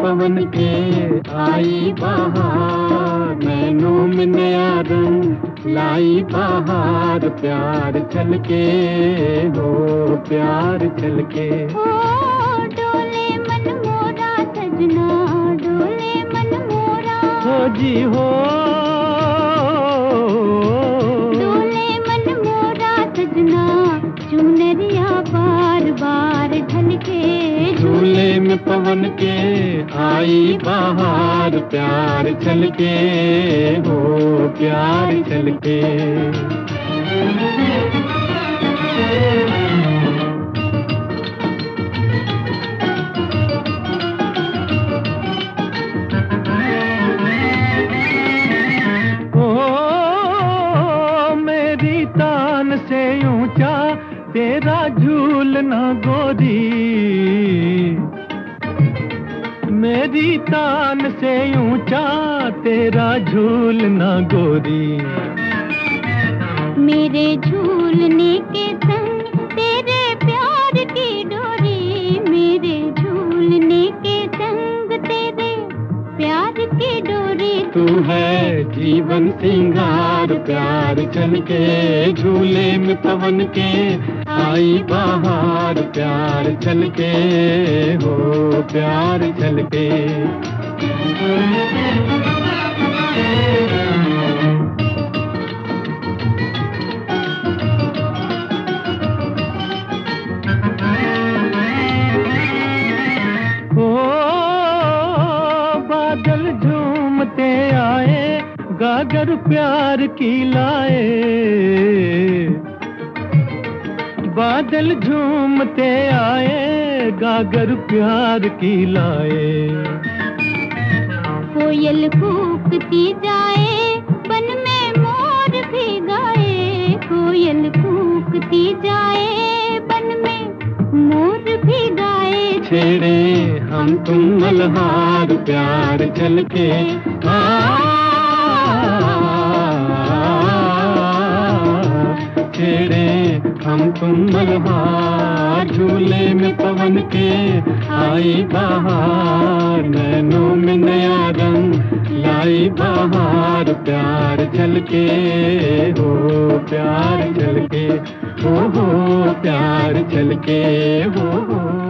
पवन के आई बहार लाई बहार प्यार के हो प्यार छल के डोले मन मोरा सजना डोले मन मोरा। हो जी हो। डोले मन मोरा सजना चुनरिया बार बार ढलके झूले में पवन के आई बहार प्यार के हो प्यार छल के। ऊँचा तेरा झूलना गोरी। मेरी तान से ऊँचा तेरा झूलना गोरी। मेरे झूलने के संग की डोरी। तू है जीवन सिंगार, प्यार चल के झूले में पवन के। आई बाहर, प्यार चल के हो, प्यार चल के झूमते आए, गागर प्यार की लाए। बादल झूमते आए, गागर प्यार की लाए। कोयल कूकती जाए बन में मोर भी गाए कोयल कूकती जाए छेड़े हम तुम मल्हार प्यार चल के आ, छेड़े हम तुम मल्हार झूले में पवन के। आई बहार नैनों में नया रंग। लाई बहार प्यार चल के हो प्यार चल के हो हो प्यार चल के हो हो प्यार चल के हो हो।